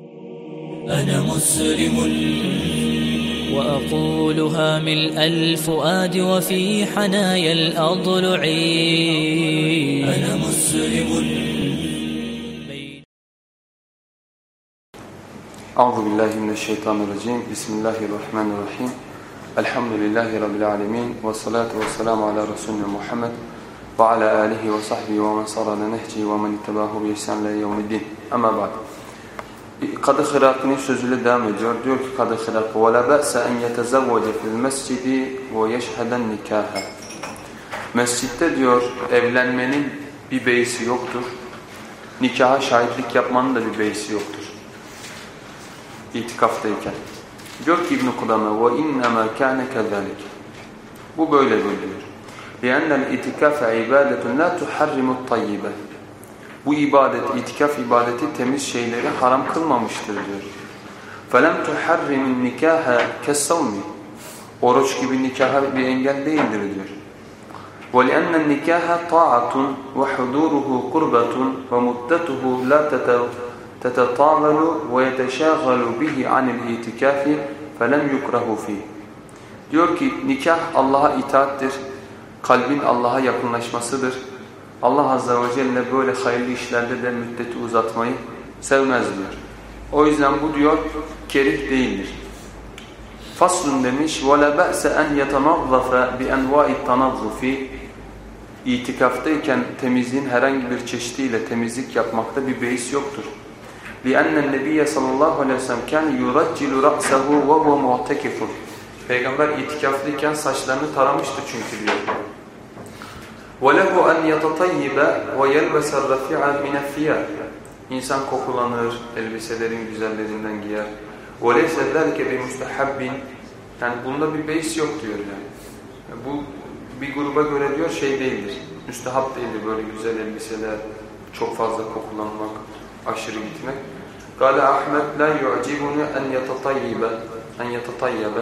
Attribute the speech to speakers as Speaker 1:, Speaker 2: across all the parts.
Speaker 1: أنا مسلم.
Speaker 2: وأقولها ملء الفؤاد وفي حنايا الأضلع.
Speaker 1: أنا مسلم.
Speaker 3: أعوذ بالله من الشيطان الرجيم. بسم الله الرحمن الرحيم. الحمد لله رب العالمين والصلاة والسلام على رسولنا محمد وعلى آله وصحبه ومن صار على نهجه ومن اتبعه بإحسان إلى يوم الدين. أما بعد. Kadı Hırak'ın sözüyle devam ediyor. Diyor ki Kadı Hırak وَلَا بَأْسَ أَنْ يَتَزَوَّجَ فِي الْمَسْجِدِ وَيَشْهَدَ النِّكَاهَ Mescitte diyor evlenmenin bir beysi yoktur. Nikaha şahitlik yapmanın da bir beysi yoktur. İtikaftayken. Diyor ki İbn-i Kudame وَاِنَّمَا كَانَ كَذَلِكَ Bu böyledir diyor. لِأَنَّ الْاِتِكَافَ عِبَادَةٌ لَا تُحَرِّمُ الطَّيِّبَةِ bu ibadet, itikaf ibadeti temiz şeyleri haram kılmamıştır diyor. فَلَمْ تُحَرِّمُ النِّكَاهَ كَسَّوْمِ Oruç gibi nikaha bir engel değildir diyor. وَلِأَنَّ النِّكَاهَ طَاعَةٌ وَحُدُورُهُ قُرْبَةٌ وَمُدَّتُهُ لَا تَتَطَاوَلُ وَيَتَشَاغَلُ بِهِ عَنِ الْاِتِكَافِ فَلَمْ يُكْرَهُ فِيهِ Diyor ki nikah Allah'a itaattir, kalbin Allah'a yakınlaşmasıdır. Allah Azze ve Celle böyle hayırlı işlerde de müddeti uzatmayı sevmez diyor. O yüzden bu diyor kerih değildir. Faslun demiş وَلَا بَأْسَ أَنْ يَتَنَظَّفَ بِاَنْوَاءِ التَّنَظُّفِ İtikaftayken temizliğin herhangi bir çeşidiyle temizlik yapmakta bir beis yoktur. لِأَنَّ النَّبِيَّ sallallahu aleyhi ve sellem كَانْ يُرَجِّلُ رَأْسَهُ وَهُوَ مُعْتَكِفٌ Peygamber itikaflıyken saçlarını taramıştı çünkü diyor. وَلَهُ أَنْ يَتَطَيِّبَ وَيَلْبَسَ الرَّفِعَ مِنَ الثِّيَابِ İnsan kokulanır, elbiselerin güzellerinden giyer. وَلَيْسَ ذَلْكَ بِمُسْتَحَبٍ Yani bunda bir beis yok diyor yani. Bu bir gruba göre diyor şey değildir. Müstehap değildir böyle güzel elbiseler, çok fazla kokulanmak, aşırı gitmek. قال Ahmet la yu'cibuni en yatatayyib en yatatayyib.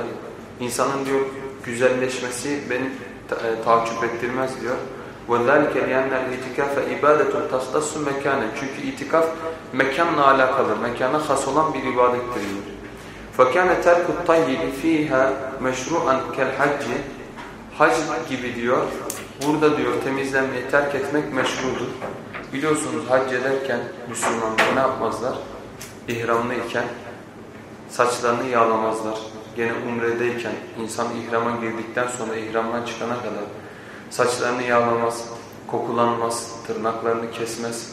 Speaker 3: İnsanın diyor güzelleşmesi beni ta takip ettirmez diyor. وَذَٰلِكَ لِيَنَّ الْاِتِكَافَ اِبَادَةٌ تَخْتَصُ مَكَانًا Çünkü itikaf mekanla alakalı, mekana has olan bir ibadettir diyor. فَكَانَ تَرْكُ الطَّيِّبِ ف۪يهَا مَشْرُعًا كَالْحَجِّ Hac gibi diyor, burada diyor temizlenmeyi terk etmek meşrudur. Biliyorsunuz hac ederken Müslümanlar ne yapmazlar? İhramlıyken saçlarını yağlamazlar. Gene umredeyken insan ihrama girdikten sonra ihramdan çıkana kadar saçlarını yağlamaz, kokulanmaz, tırnaklarını kesmez.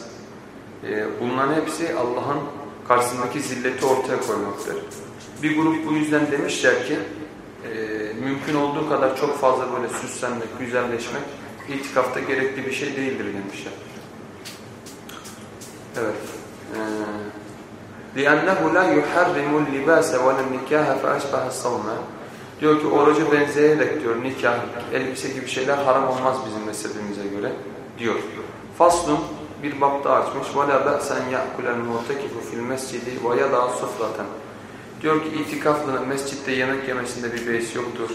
Speaker 3: Ee, bunların hepsi Allah'ın karşısındaki zilleti ortaya koymaktır. Bir grup bu yüzden demişler ki e, mümkün olduğu kadar çok fazla böyle süslenmek, güzelleşmek itikafta gerekli bir şey değildir demişler. Evet. لِأَنَّهُ لَا يُحَرِّمُ اللِّبَاسَ وَلَا النِّكَاهَ فَأَشْبَهَ الصَّوْمَ Diyor ki orucu benzeyerek diyor nikah, elbise gibi şeyler haram olmaz bizim mezhebimize göre diyor. Faslun bir bab daha açmış. وَلَا بَأْسَ اَنْ يَأْكُلَ الْمُعْتَكِفُ فِي الْمَسْجِدِ وَيَدَعَ صُفْرَةً Diyor ki itikaflının mescitte yemek yemesinde bir beis yoktur.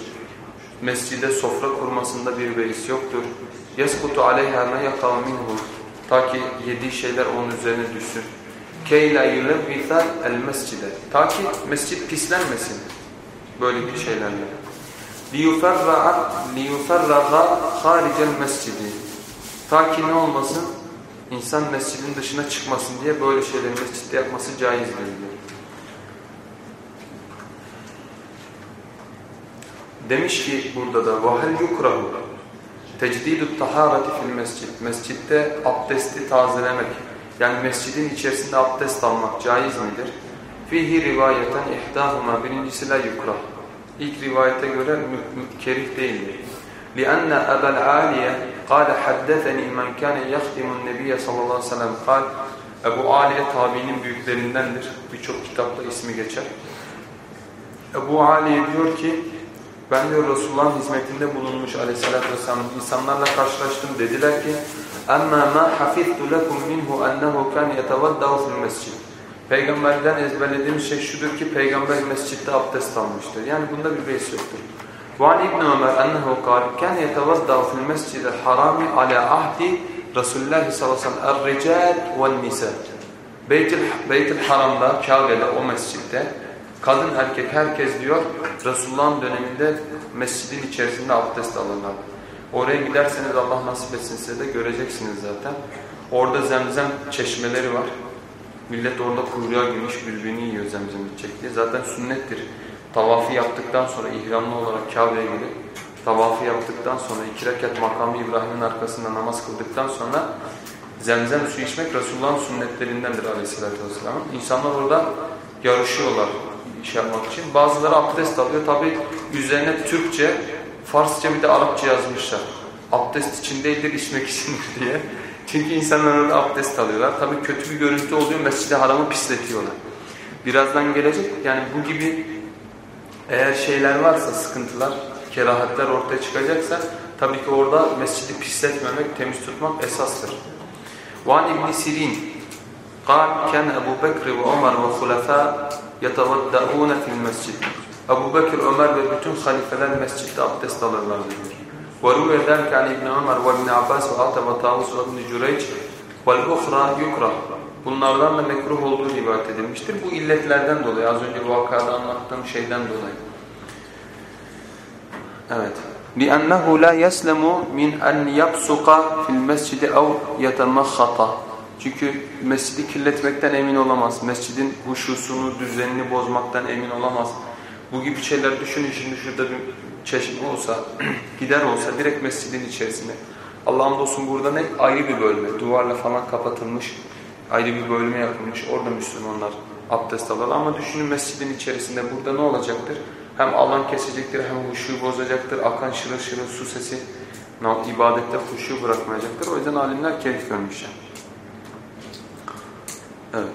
Speaker 3: Mescide sofra kurmasında bir beis yoktur. يَسْقُطُ عَلَيْهَا مَا يَقَوْ مِنْهُ Ta ki yediği şeyler onun üzerine düşsün. كَيْلَا يُلَبِّثَ الْمَسْجِدَ Ta ki mescit pislenmesin böyle bir şeylerle. لِيُفَرَّغَ خَارِجَ الْمَسْجِدِ Ta ki ne olmasın? İnsan mescidin dışına çıkmasın diye böyle şeyleri mescitte yapması caizdir diyor. Demiş ki burada da وَهَلْ يُكْرَهُ تَجْدِيدُ الطَّحَارَةِ fil mescid. Mescitte abdesti tazelemek. Yani mescidin içerisinde abdest almak caiz midir? Fihi rivayeten ihdahuma birincisi la yukrah. İlk rivayete göre kerih değildir. لأن أبا العالية قال حدثني من كان يخدم النبي sallallahu aleyhi ve sellem قال Ebu Aliye tabiinin büyüklerindendir. Birçok kitapta ismi geçer. Ebu Aliye diyor ki ben diyor Resulullah'ın hizmetinde bulunmuş aleyhissalatü vesselam insanlarla karşılaştım. Dediler ki اَمَّا مَا حَفِظْتُ لَكُمْ مِنْهُ اَنَّهُ كَانْ يَتَوَدَّهُ فِي الْمَسْجِدِ Peygamberden ezberlediğimiz şey şudur ki peygamber mescitte abdest almıştır. Yani bunda bir beis yoktur. وعن ابن عمر أنه قال كان يتوضأ في المسجد الحرام على عهد Resulullah sallallahu aleyhi ve sellem الرجال والنساء Beytül, Beytül Haram'da, Kabe'de, o mescitte kadın erkek herkes diyor Resulullah'ın döneminde mescidin içerisinde abdest alırlar. Oraya giderseniz Allah nasip etsin size de göreceksiniz zaten. Orada zemzem çeşmeleri var. Millet orada kuyruğa girmiş birbirini yiyor zemzem içecek diye. Zaten sünnettir. Tavafı yaptıktan sonra ihramlı olarak Kabe'ye gidip tavafı yaptıktan sonra iki rekat makamı İbrahim'in arkasında namaz kıldıktan sonra zemzem su içmek Resulullah'ın sünnetlerindendir aleyhissalatü vesselamın. İnsanlar orada yarışıyorlar iş yapmak için. Bazıları abdest alıyor. Tabi üzerine Türkçe, Farsça bir de Arapça yazmışlar. Abdest için değildir, içmek içindir diye. Çünkü insanlar orada abdest alıyorlar. Tabi kötü bir görüntü oluyor. Mescid-i Haram'ı pisletiyorlar. Birazdan gelecek. Yani bu gibi eğer şeyler varsa, sıkıntılar, kerahatler ortaya çıkacaksa tabii ki orada mescidi pisletmemek, temiz tutmak esastır. وعن ابن سيرين قال كان أبو بكر وعمر وخلفاء يتوضؤون في المسجد Ebu Bekir, Ömer ve bütün halifeler mescitte abdest alırlardı diyor. وروي ذلك عن ابن عمر وابن عباس وعطى وطاووس وابن جريج والأخرى يكره Bunlardan da mekruh olduğu rivayet edilmiştir. Bu illetlerden dolayı, az önce vakada anlattığım şeyden dolayı. Evet. لِأَنَّهُ لَا يَسْلَمُ مِنْ أَنْ يَبْسُقَ فِي الْمَسْجِدِ اَوْ يَتَمَخَّطَ Çünkü mescidi kirletmekten emin olamaz. Mescidin huşusunu, düzenini bozmaktan emin olamaz. Bu gibi şeyler düşünün şimdi şurada bir çeşme olsa, gider olsa direkt mescidin içerisinde. Allah'ım olsun burada ne? Ayrı bir bölme, duvarla falan kapatılmış, ayrı bir bölme yapılmış. Orada Müslümanlar abdest alırlar. Ama düşünün mescidin içerisinde burada ne olacaktır? Hem alan kesecektir, hem huşuyu bozacaktır. Akan şırıl şırıl su sesi ibadette huşu bırakmayacaktır. O yüzden alimler kerih görmüşler. Evet.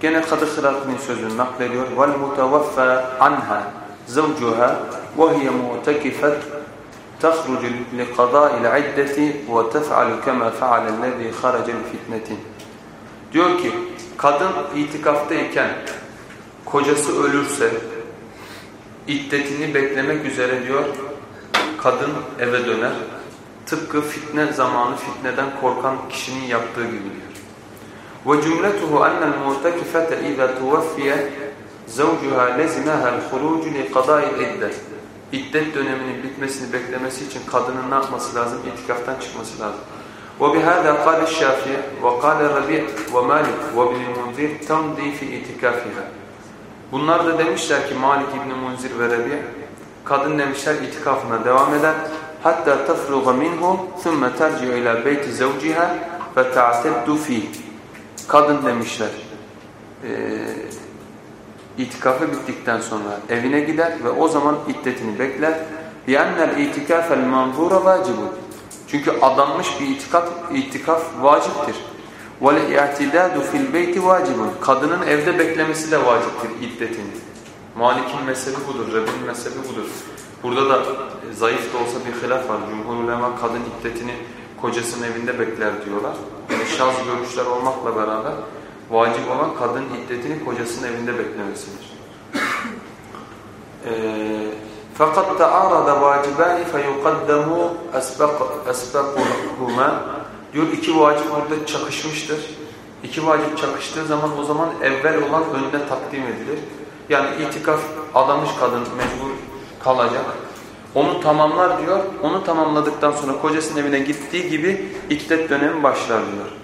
Speaker 3: Gene Kadı Hırat'ın sözünü naklediyor. وَالْمُتَوَفَّى عَنْهَا زَوْجُهَا وَهِيَ مُعْتَكِفَتْ تَخْرُجُ لِقَضَاءِ الْعِدَّةِ وَتَفْعَلُ كَمَا فَعَلَ الَّذ۪ي خَرَجَ الْفِتْنَةِ Diyor ki kadın itikaftayken kocası ölürse iddetini beklemek üzere diyor kadın eve döner. Tıpkı fitne zamanı fitneden korkan kişinin yaptığı gibi diyor. وجملته أن المعتكفة إذا توفي زوجها لزمها الخروج لقضاء العدة İddet döneminin bitmesini beklemesi için kadının ne yapması lazım? İtikaftan çıkması lazım. وبهذا قال الشافعي وقال الربيع ومالك وابن المنذر تمضي في اعتكافها. Bunlar da demişler ki Malik İbn Munzir ve Rabi kadın demişler itikafına devam eder. Hatta tafruga minhu thumma terci'u ila beyti zawciha ve ta'teddu fihi. Kadın demişler e, itikafı bittikten sonra evine gider ve o zaman iddetini bekler. لِيَنَّ الْاِتِكَافَ الْمَنْظُورَ وَاجِبٌ Çünkü adanmış bir itikaf, itikaf vaciptir. وَالْاِعْتِدَادُ فِي الْبَيْتِ وَاجِبٌ Kadının evde beklemesi de vaciptir iddetini. Malik'in mezhebi budur, Reb'in mezhebi budur. Burada da zayıf da olsa bir hilaf var. Cumhur ulema kadın iddetini kocasının evinde bekler diyorlar. Yani şaz görüşler olmakla beraber vacip olan kadın iddetini kocasının evinde beklemesidir. Fakat ta'arada vacibani feyukaddamu esbaquhuma diyor iki vacip burada çakışmıştır. İki vacip çakıştığı zaman o zaman evvel olan önüne takdim edilir. Yani itikaf adamış kadın mecbur kalacak. Onu tamamlar diyor. Onu tamamladıktan sonra kocasının evine gittiği gibi iddet dönemi başlar diyor.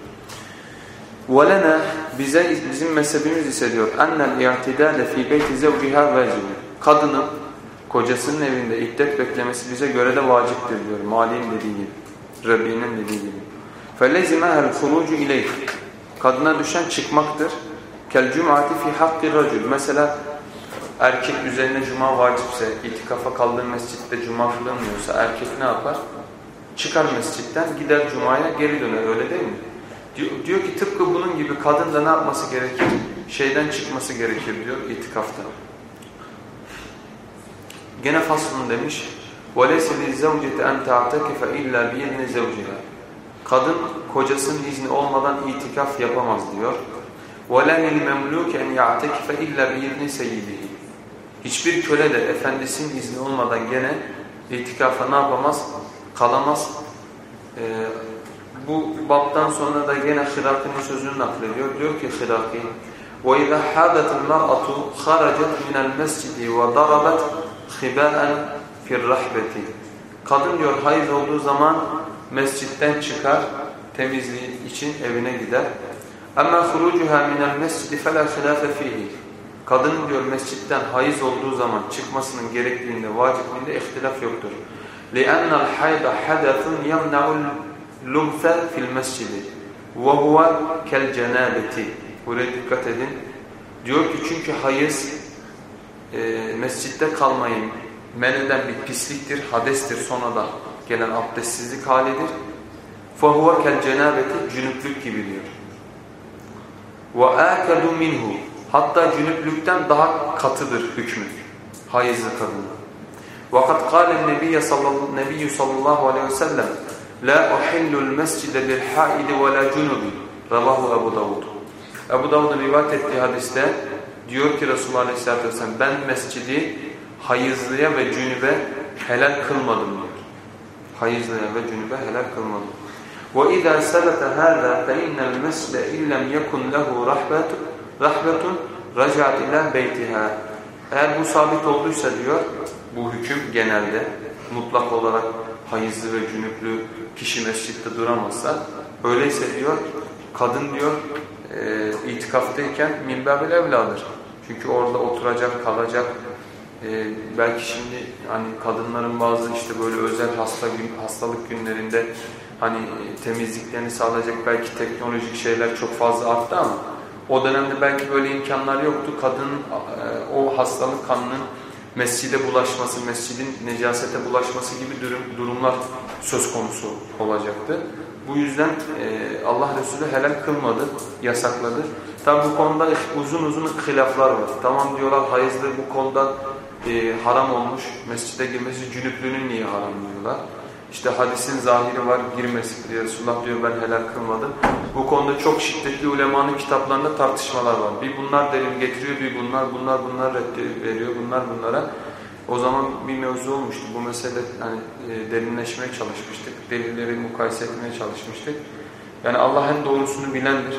Speaker 3: وَلَنَا bize bizim mezhebimiz ise diyor اَنَّ الْاِعْتِدَالَ ف۪ي بَيْتِ زَوْجِهَا وَاجِبٌ Kadının kocasının evinde iddet beklemesi bize göre de vaciptir diyor. Mali'nin dediği gibi. Rabbi'nin dediği gibi. فَلَزِمَهَا الْخُرُوجُ اِلَيْهِ Kadına düşen çıkmaktır. كَالْجُمْعَةِ فِي حَقِّ الرَّجُلِ Mesela erkek üzerine cuma vacipse, itikafa kaldığı mescitte cuma kılınmıyorsa erkek ne yapar? Çıkar mescitten gider cumaya geri döner öyle değil mi? Diyor, diyor ki tıpkı bunun gibi kadın da ne yapması gerekir? Şeyden çıkması gerekir diyor itikafta. Gene faslun demiş. وَلَيْسَ لِلْزَوْجَةِ اَنْ تَعْتَكِفَ اِلَّا بِيَدْنِ زَوْجِهَا Kadın kocasının izni olmadan itikaf yapamaz diyor. وَلَا لِلْمَمْلُوكِ اَنْ يَعْتَكِفَ اِلَّا بِيَدْنِ سَيِّدِهِ Hiçbir köle de efendisinin izni olmadan gene itikafa ne yapamaz? Kalamaz. Ee, bu babtan sonra da gene Hiraki'nin sözünü naklediyor. Diyor ki Hiraki وَاِذَا حَادَتِ الْمَرْأَةُ خَرَجَتْ مِنَ الْمَسْجِدِ وَضَرَبَتْ خِبَاءً فِي الرَّحْبَةِ Kadın diyor hayız olduğu zaman mescitten çıkar, temizliği için evine gider. اَمَّا خُرُوجُهَا مِنَ الْمَسْجِدِ فَلَا خِلَافَ ف۪يهِ Kadının diyor mescitten hayız olduğu zaman çıkmasının gerektiğinde, vacipliğinde ihtilaf yoktur. لِأَنَّ الْحَيْدَ حَدَثٌ يَمْنَعُ اللُّغْفَ فِي الْمَسْجِدِ وَهُوَ كَالْجَنَابَةِ Buraya dikkat edin. Diyor ki çünkü hayız e, mescitte kalmayı men eden bir pisliktir, hadestir sonradan gelen abdestsizlik halidir. فَهُوَ كَالْجَنَابَةِ Cünüplük gibi diyor. وَاَكَدُ minhu Hatta cünüplükten daha katıdır hükmü. Hayızlı kadın. وَقَدْ قَالَ النَّبِيُّ sallallahu aleyhi ve sellem لَا أُحِلُّ الْمَسْجِدَ لِلْحَائِدِ وَلَا جُنُبِ Rabahu Ebu Davud. Ebu Davud'un rivayet ettiği hadiste diyor ki Resulullah Aleyhisselatü Vesselam ben mescidi hayızlıya ve cünübe helal kılmadım diyor. Hayızlıya ve cünübe helal kılmadım. وَاِذَا سَبَتَ هَذَا فَاِنَّ الْمَسْجِدَ اِلَّمْ يَكُنْ لَهُ رَحْبَةٌ رَجَعَتْ اِلَى بَيْتِهَا Eğer bu sabit olduysa diyor, bu hüküm genelde mutlak olarak hayızlı ve cünüplü kişi mescitte duramazsa, öyleyse diyor, kadın diyor e, itikaftayken minbabil evladır. Çünkü orada oturacak, kalacak. E, belki şimdi hani kadınların bazı işte böyle özel hasta gün, hastalık günlerinde hani temizliklerini sağlayacak belki teknolojik şeyler çok fazla arttı ama o dönemde belki böyle imkanlar yoktu. Kadının e, o hastalık kanının mescide bulaşması, mescidin necasete bulaşması gibi durum, durumlar söz konusu olacaktı. Bu yüzden e, Allah Resulü helal kılmadı, yasakladı. Tabi bu konuda uzun uzun hilaflar var. Tamam diyorlar hayızlı bu konuda e, haram olmuş, mescide girmesi cünüplüğünün niye haram diyorlar. İşte hadisin zahiri var, girmesi diye Resulullah diyor ben helal kılmadım. Bu konuda çok şiddetli ulemanın kitaplarında tartışmalar var. Bir bunlar delil getiriyor, bir bunlar, bunlar, bunlar reddi veriyor, bunlar bunlara. O zaman bir mevzu olmuştu. Bu mesele hani e, derinleşmeye çalışmıştık. Delilleri mukayese etmeye çalışmıştık. Yani Allah en doğrusunu bilendir.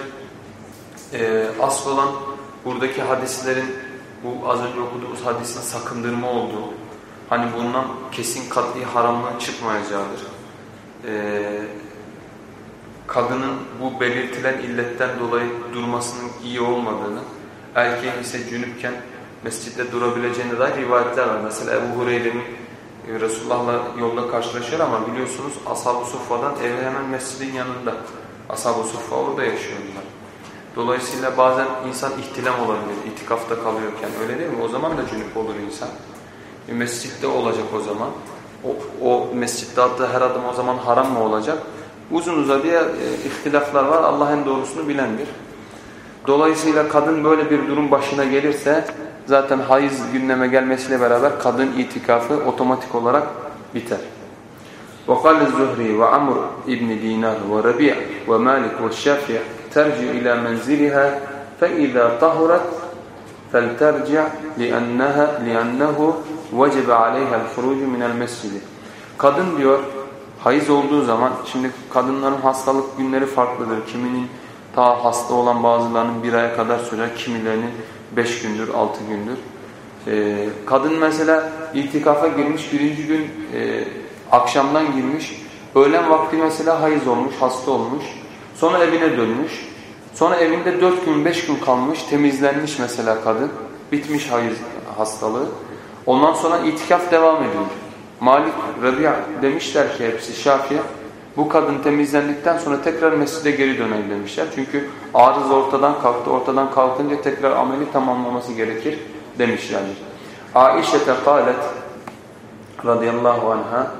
Speaker 3: E, asıl olan buradaki hadislerin bu az önce okuduğumuz hadisin sakındırma olduğu, hani bundan kesin katli haramlığın çıkmayacağıdır. Ee, kadının bu belirtilen illetten dolayı durmasının iyi olmadığını, erkeğin ise cünüpken mescitte durabileceğine dair rivayetler var. Mesela Ebu Hureyre'nin e, Resulullah'la yolda karşılaşıyor ama biliyorsunuz Ashab-ı Suffa'dan evi hemen mescidin yanında. Ashab-ı Suffa orada yaşıyorlar. Dolayısıyla bazen insan ihtilam olabilir, itikafta kalıyorken öyle değil mi? O zaman da cünüp olur insan. Bir mescitte olacak o zaman. O, o mescitte attığı her adım o zaman haram mı olacak? Uzun uzadıya e, ihtilaflar var. Allah en doğrusunu bilendir. Dolayısıyla kadın böyle bir durum başına gelirse zaten hayız gündeme gelmesiyle beraber kadın itikafı otomatik olarak biter. وقال الزهري وعمر ابن دينار وربيع ومالك والشافعي ترجع إلى منزلها فإذا طهرت فلترجع لأنها لأنه وجب عليها الخروج من المسجد. Kadın diyor hayız olduğu zaman şimdi kadınların hastalık günleri farklıdır. Kiminin ta hasta olan bazılarının bir aya kadar sürer, kimilerinin beş gündür, altı gündür. Ee, kadın mesela itikafa girmiş birinci gün e, akşamdan girmiş. Öğlen vakti mesela hayız olmuş, hasta olmuş. Sonra evine dönmüş. Sonra evinde dört gün, beş gün kalmış, temizlenmiş mesela kadın. Bitmiş hayız hastalığı. Ondan sonra itikaf devam ediyor. Malik, Rabia demişler ki hepsi Şafi'ye bu kadın temizlendikten sonra tekrar mescide geri döner demişler. Çünkü arız ortadan kalktı. Ortadan kalkınca tekrar ameli tamamlaması gerekir demişlerdir. Aişete kalet radıyallahu anha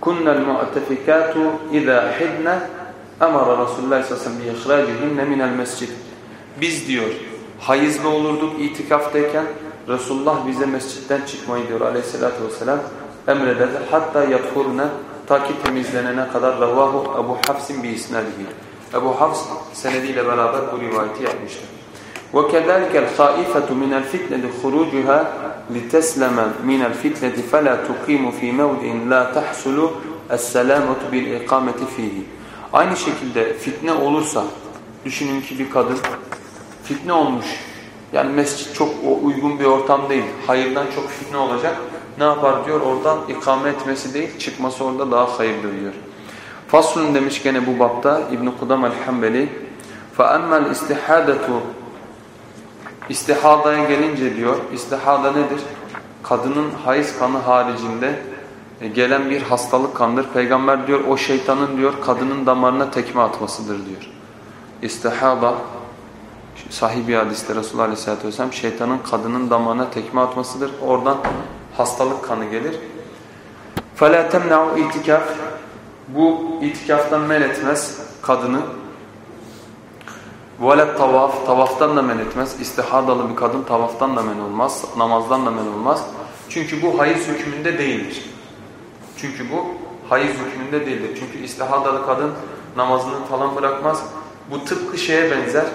Speaker 3: kunnel mu'tefikatu izâ hidne emara Resulullah sallallahu aleyhi ve sellem minel mescid. Biz diyor hayızlı olurduk itikaftayken Resulullah bize mescitten çıkmayı diyor aleyhissalatü vesselam emreder. Hatta yatfurna ta ki temizlenene kadar ravahu Ebu Hafs'in bi isnadihi. Ebu Hafs senediyle beraber bu rivayeti yapmıştır. وكذلك الخائفة من الفتنة خروجها لتسلم من الفتنة فلا تقيم في موضع لا تحصل السلامة بالإقامة فيه. Aynı şekilde fitne olursa düşünün ki bir kadın fitne olmuş. Yani mescit çok uygun bir ortam değil. Hayırdan çok fitne olacak. Ne yapar diyor? Oradan ikame etmesi değil, çıkması orada daha hayırlı diyor. Faslun demiş gene bu bapta İbn Kudam el-Hanbeli فَأَمَّا الْاِسْتِحَادَةُ İstihadaya gelince diyor, istihada nedir? Kadının hayız kanı haricinde e, gelen bir hastalık kandır. Peygamber diyor o şeytanın diyor kadının damarına tekme atmasıdır diyor. İstihada sahibi hadiste Resulullah Aleyhisselatü Vesselam şeytanın kadının damarına tekme atmasıdır. Oradan hastalık kanı gelir. فَلَا تَمْنَعُ itikaf Bu itikaftan men etmez kadını. وَلَا tavaf Tavaftan da men etmez. İstihadalı bir kadın tavaftan da men olmaz. Namazdan da men olmaz. Çünkü bu hayız hükmünde değildir. Çünkü bu hayız hükmünde değildir. Çünkü istihadalı kadın namazını falan bırakmaz. Bu tıpkı şeye benzer.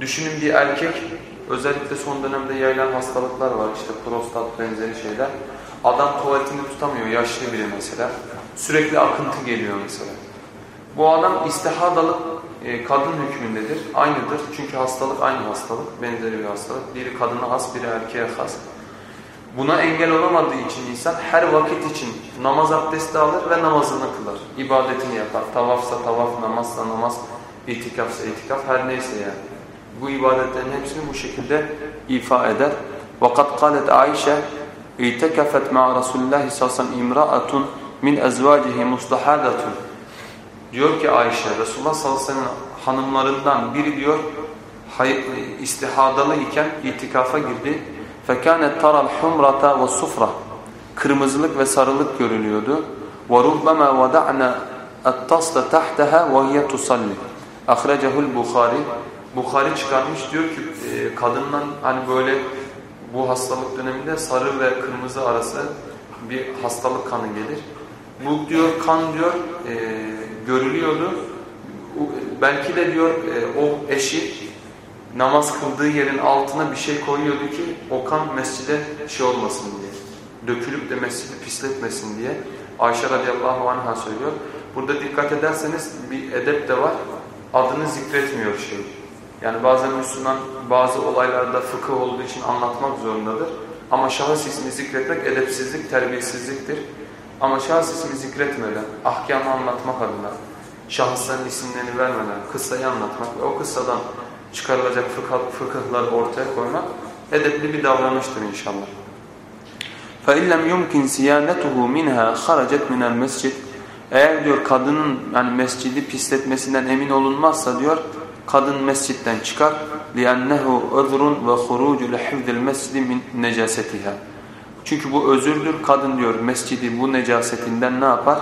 Speaker 3: Düşünün bir erkek özellikle son dönemde yayılan hastalıklar var. İşte prostat benzeri şeyler. Adam tuvaletini tutamıyor yaşlı biri mesela. Sürekli akıntı geliyor mesela. Bu adam istihadalı e, kadın hükmündedir. Aynıdır. Çünkü hastalık aynı hastalık. Benzeri bir hastalık. Biri kadına has, biri erkeğe has. Buna engel olamadığı için insan her vakit için namaz abdesti alır ve namazını kılar. İbadetini yapar. Tavafsa tavaf, namazsa namaz, itikafsa itikaf her neyse yani Bu ibadetlerin hepsini bu şekilde ifa eder. Vakat kalet Ayşe İtekafet ma'a Resulullah sallallahu aleyhi ve sellem imra'atun min ezvacihi mustahadatun. Diyor ki Ayşe Resulullah sallallahu aleyhi ve sellem hanımlarından biri diyor istihadalı iken itikafa girdi. فَكَانَتْ تَرَى الْحُمْرَةَ وَالصُّفْرَةِ Kırmızılık ve sarılık görülüyordu. وَرُبَّمَا وَدَعْنَا التَّصْلَ تَحْتَهَا وَهِيَ تُصَلِّ اَخْرَجَهُ الْبُخَارِ Bukhari çıkarmış diyor ki e, kadından hani böyle bu hastalık döneminde sarı ve kırmızı arası bir hastalık kanı gelir. Bu diyor kan diyor e, görülüyordu. Belki de diyor e, o eşi namaz kıldığı yerin altına bir şey koyuyordu ki o kan mescide şey olmasın diye. Dökülüp de mescidi pisletmesin diye. Ayşe radıyallahu anh'a söylüyor. Burada dikkat ederseniz bir edep de var. Adını zikretmiyor şey. Yani bazen Müslüman bazı olaylarda fıkıh olduğu için anlatmak zorundadır. Ama şahıs ismi zikretmek edepsizlik, terbiyesizliktir. Ama şahıs ismi zikretmeden, ahkamı anlatmak adına, şahısların isimlerini vermeden, kıssayı anlatmak ve o kıssadan çıkarılacak fıkıh, fıkıhları ortaya koymak edepli bir davranıştır inşallah. فَاِنْ لَمْ يُمْكِنْ سِيَانَتُهُ مِنْهَا خَرَجَتْ مِنَ الْمَسْجِدِ Eğer diyor kadının yani mescidi pisletmesinden emin olunmazsa diyor kadın mescitten çıkar لِأَنَّهُ اَذْرٌ وَخُرُوجُ لَحِفْدِ الْمَسْجِدِ مِنْ نَجَاسَتِهَا Çünkü bu özürdür. Kadın diyor mescidi bu necasetinden ne yapar?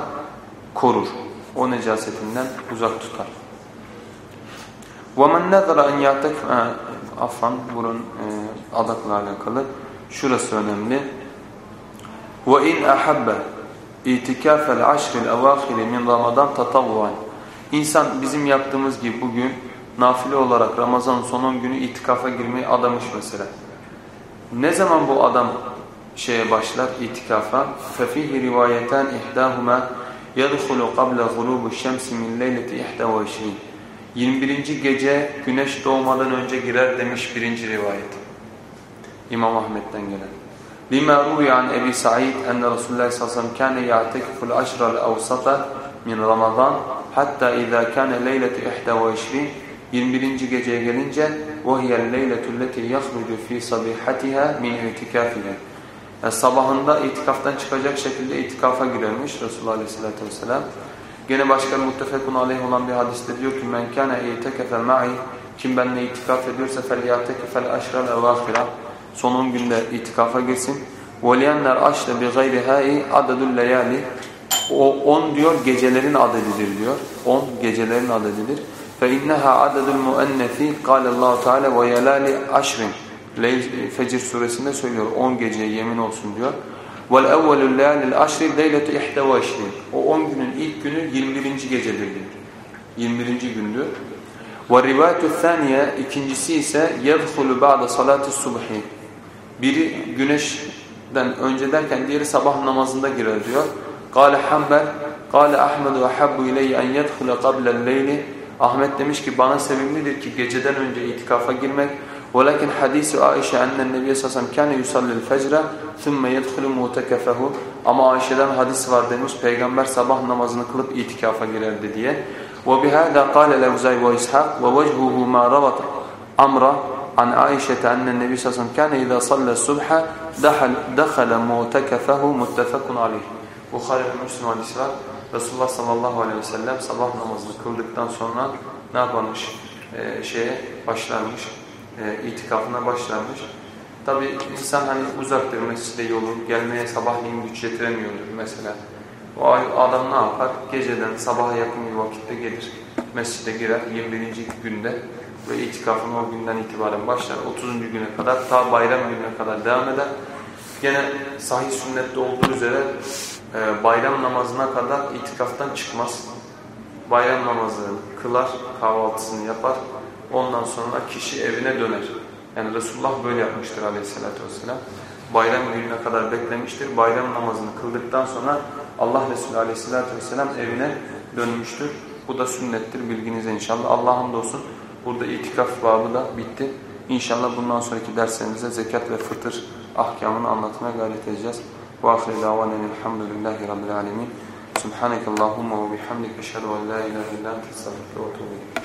Speaker 3: Korur. O necasetinden uzak tutar. وَمَنْ نَذَرَ اَنْ يَعْتَكْ Affan bunun e, adakla alakalı. Şurası önemli. وَاِنْ اَحَبَّ اِتِكَافَ الْعَشْرِ الْاَوَاخِرِ مِنْ رَمَضَانْ تَطَوُّعًا İnsan bizim yaptığımız gibi bugün nafile olarak Ramazan son 10 günü itikafa girmeyi adamış mesela. Ne zaman bu adam şeye başlar itikafa? فَفِيهِ رِوَايَتَانْ اِحْدَاهُمَا يَدْخُلُ قَبْلَ غُلُوبُ الشَّمْسِ مِنْ لَيْلَةِ اِحْدَوَ 21. gece güneş doğmadan önce girer demiş birinci rivayet. İmam Ahmet'ten gelen. لِمَا رُوِيَ عَنْ اَبِي سَعِيدٍ اَنَّ رَسُولُ اللّٰهِ صَلَّى اللّٰهِ كَانَ يَعْتَكِفُ الْعَشْرَ الْاَوْسَطَ مِنْ رَمَضَانِ حَتَّى اِذَا كَانَ لَيْلَةِ اِحْدَ وَاِشْرِينَ 21. geceye gelince وَهِيَ اللَّيْلَةُ الَّتِي يَخْرُجُ ف۪ي صَبِيحَتِهَا مِنْ اِتِكَافِهَا yani Sabahında itikaftan çıkacak şekilde itikafa girermiş Resulullah Aleyhisselatü Vesselam. Gene başka muttefekun aleyh olan bir hadiste diyor ki men kana itekefe ma'i kim benimle itikaf ediyorsa felyatekefel aşral evâhira son 10 günde itikafa girsin. وَلِيَنَّرْ aşle bi gayri hâi adedul leyali o 10 diyor gecelerin adedidir diyor. 10 gecelerin adedidir. فَاِنَّهَا عَدَدُ الْمُؤَنَّثِ قَالَ اللّٰهُ تَعَالَى وَيَلَالِ عَشْرٍ Fecir suresinde söylüyor 10 geceye yemin olsun diyor. وَالْاَوَّلُ اللّٰلِ الْعَشْرِ لَيْلَةُ اِحْدَ وَاِشْرٍ O 10 günün ilk günü 21. gecedir diyor. 21. gündür. وَالرِّوَاتُ الثَّانِيَ ikincisi ise يَدْخُلُ بَعْدَ صَلَاةِ الصُّبْحِ Biri güneşten önce derken diğeri sabah namazında girer diyor. قال حنبل قال أحمد أحب إلي أن يدخل قبل الليل Ahmet demiş ki bana sevimlidir ki geceden önce itikafa girmek. Velakin hadisi Ayşe annen Nebiye Sasam kâne yusallil fecre thümme yedhulü mutekefehu. Ama Ayşe'den hadis var demiş peygamber sabah namazını kılıp itikafa girerdi diye. Ve bihâdâ kâle levzay ve ishak ve vechuhu mâ ravat amra an Ayşe'te annen Nebiye Sasam kâne idâ salle subhe dehale mutekefehu muttefekun aleyh. Bukhari ve Müslüm hadisi var. Resulullah sallallahu aleyhi ve sellem sabah namazını kıldıktan sonra ne yaparmış? Ee, şeye başlarmış, e, itikafına başlarmış. Tabi insan hani uzaktır mescide yolu, gelmeye sabahleyin güç yetiremiyordur mesela. O adam ne yapar? Geceden sabaha yakın bir vakitte gelir. Mescide girer 21. günde ve itikafını o günden itibaren başlar. 30. güne kadar ta bayram gününe kadar devam eder. Gene sahih sünnette olduğu üzere e, bayram namazına kadar itikaftan çıkmaz. Bayram namazını kılar, kahvaltısını yapar. Ondan sonra kişi evine döner. Yani Resulullah böyle yapmıştır aleyhissalatü vesselam. Bayram gününe kadar beklemiştir. Bayram namazını kıldıktan sonra Allah Resulü aleyhissalatü vesselam evine dönmüştür. Bu da sünnettir bilginize inşallah. Allah hamdolsun burada itikaf babı da bitti. İnşallah bundan sonraki derslerimizde zekat ve fıtır ahkamını anlatmaya gayret edeceğiz. وآخر دعوانا الحمد لله رب العالمين. سبحانك اللهم وبحمدك أشهد أن لا إله إلا أنت أستغفرك وأتوب إليك.